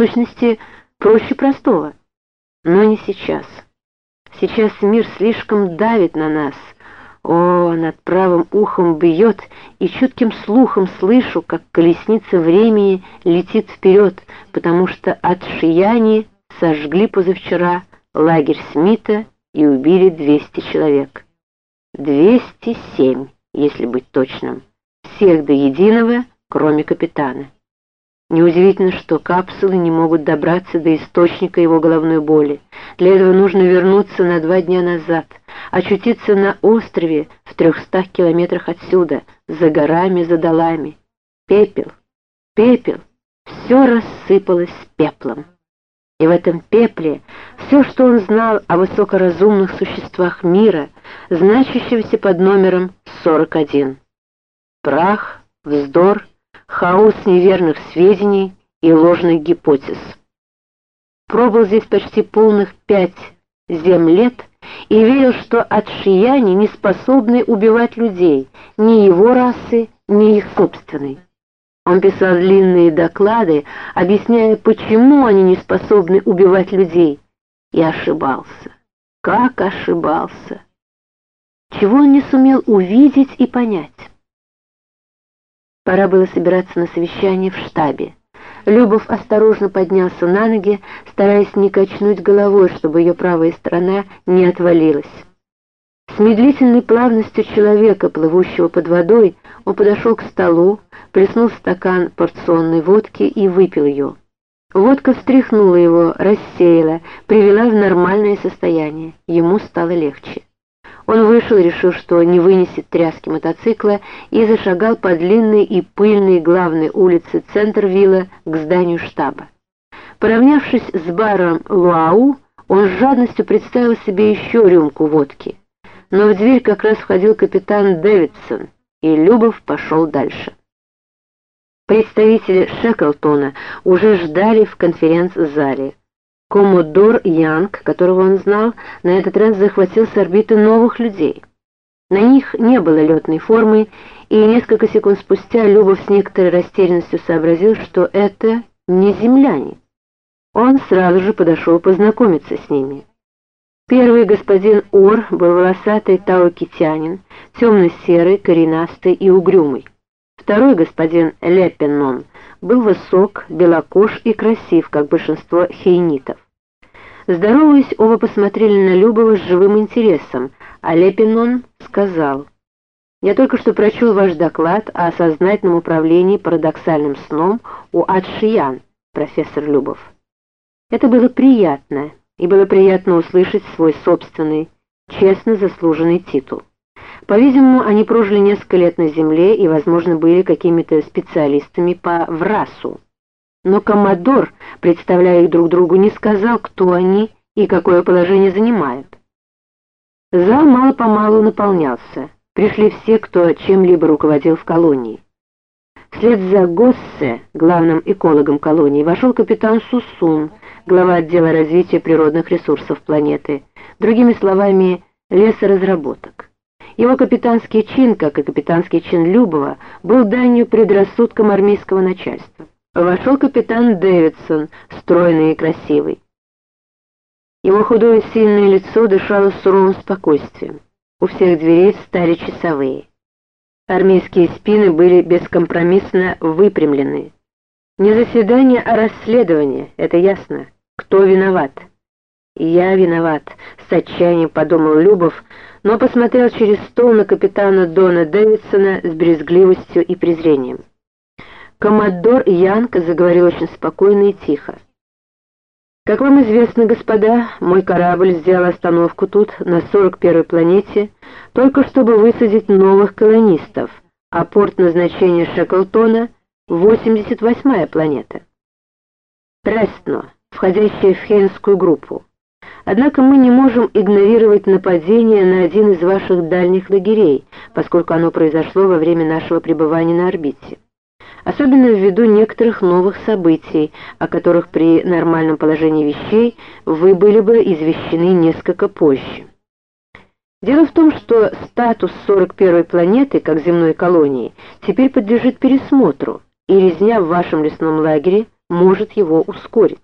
сущности, проще простого. Но не сейчас. Сейчас мир слишком давит на нас. О, над правым ухом бьет, и чутким слухом слышу, как колесница времени летит вперед, потому что от Шияни сожгли позавчера лагерь Смита и убили 200 человек. 207, если быть точным. Всех до единого, кроме капитана. Неудивительно, что капсулы не могут добраться до источника его головной боли. Для этого нужно вернуться на два дня назад, очутиться на острове в трехстах километрах отсюда, за горами, за долами. Пепел, пепел, все рассыпалось пеплом. И в этом пепле все, что он знал о высокоразумных существах мира, значащегося под номером 41. Прах, вздор, хаос неверных сведений и ложных гипотез. Пробыл здесь почти полных пять зем лет и верил, что отшияне не способны убивать людей, ни его расы, ни их собственной. Он писал длинные доклады, объясняя, почему они не способны убивать людей, и ошибался. Как ошибался! Чего он не сумел увидеть и понять? Пора было собираться на совещание в штабе. Любов осторожно поднялся на ноги, стараясь не качнуть головой, чтобы ее правая сторона не отвалилась. С медлительной плавностью человека, плывущего под водой, он подошел к столу, плеснул стакан порционной водки и выпил ее. Водка встряхнула его, рассеяла, привела в нормальное состояние. Ему стало легче. Он вышел, решив, что не вынесет тряски мотоцикла, и зашагал по длинной и пыльной главной улице Центрвилла к зданию штаба. Поравнявшись с баром Луау, он с жадностью представил себе еще рюмку водки. Но в дверь как раз входил капитан Дэвидсон, и Любов пошел дальше. Представители Шеклтона уже ждали в конференц-зале. Коммодор Янг, которого он знал, на этот раз захватил с орбиты новых людей. На них не было летной формы, и несколько секунд спустя Любов с некоторой растерянностью сообразил, что это не земляне. Он сразу же подошел познакомиться с ними. Первый господин Ор был волосатый таукитянин, темно-серый, коренастый и угрюмый. Второй господин Лепенон был высок, белокож и красив, как большинство хейнитов. Здороваясь, оба посмотрели на Любова с живым интересом, а Лепинон сказал, «Я только что прочел ваш доклад о сознательном управлении парадоксальным сном у Адшиян, профессор Любов. Это было приятно, и было приятно услышать свой собственный, честно заслуженный титул. По-видимому, они прожили несколько лет на Земле и, возможно, были какими-то специалистами по ВРАСу. Но Коммодор, представляя их друг другу, не сказал, кто они и какое положение занимают. Зал мало-помалу наполнялся. Пришли все, кто чем-либо руководил в колонии. Вслед за Госсе, главным экологом колонии, вошел капитан Сусун, глава отдела развития природных ресурсов планеты, другими словами, лесоразработок. Его капитанский чин, как и капитанский чин Любова, был данью предрассудкам армейского начальства. Вошел капитан Дэвидсон, стройный и красивый. Его худое сильное лицо дышало суровым спокойствием. У всех дверей встали часовые. Армейские спины были бескомпромиссно выпрямлены. Не заседание, а расследование, это ясно. Кто виноват? «Я виноват», — с отчаянием подумал Любов, но посмотрел через стол на капитана Дона Дэвидсона с брезгливостью и презрением. Коммодор Янг заговорил очень спокойно и тихо. «Как вам известно, господа, мой корабль сделал остановку тут, на 41-й планете, только чтобы высадить новых колонистов, а порт назначения Шеклтона — 88-я планета. Престно, входящая в Хейнскую группу. Однако мы не можем игнорировать нападение на один из ваших дальних лагерей, поскольку оно произошло во время нашего пребывания на орбите особенно ввиду некоторых новых событий, о которых при нормальном положении вещей вы были бы извещены несколько позже. Дело в том, что статус 41-й планеты, как земной колонии, теперь подлежит пересмотру, и резня в вашем лесном лагере может его ускорить.